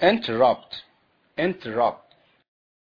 interrupt interrupt.